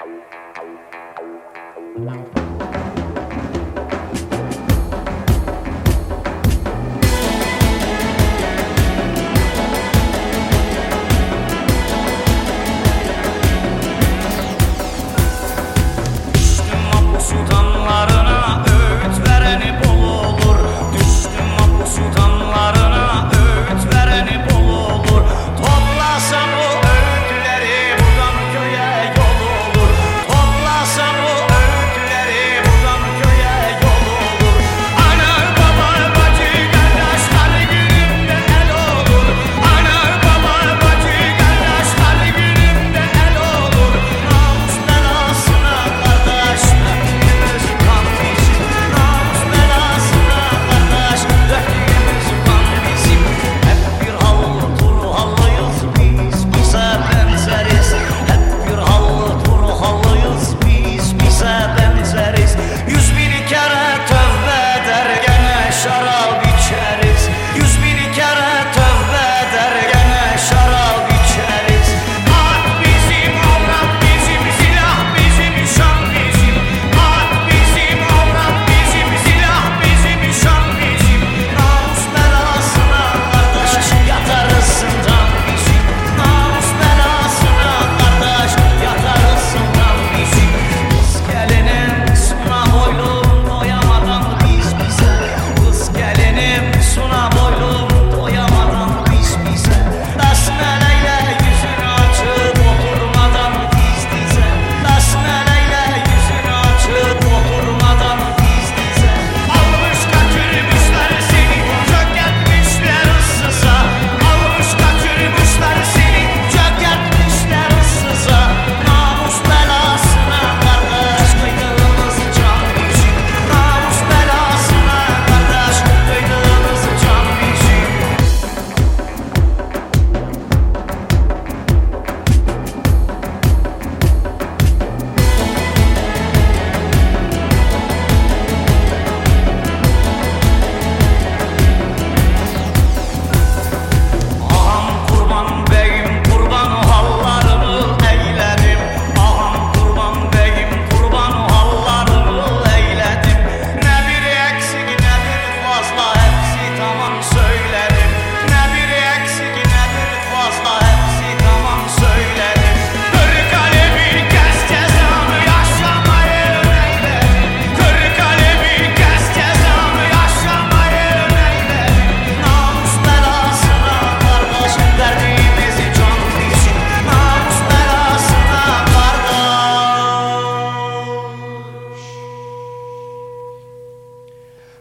Ow.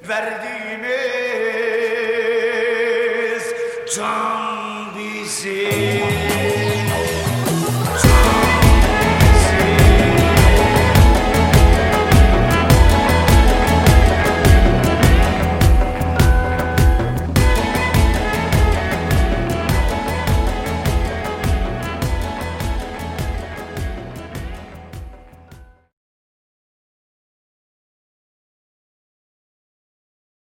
Verdiğimiz can bizim.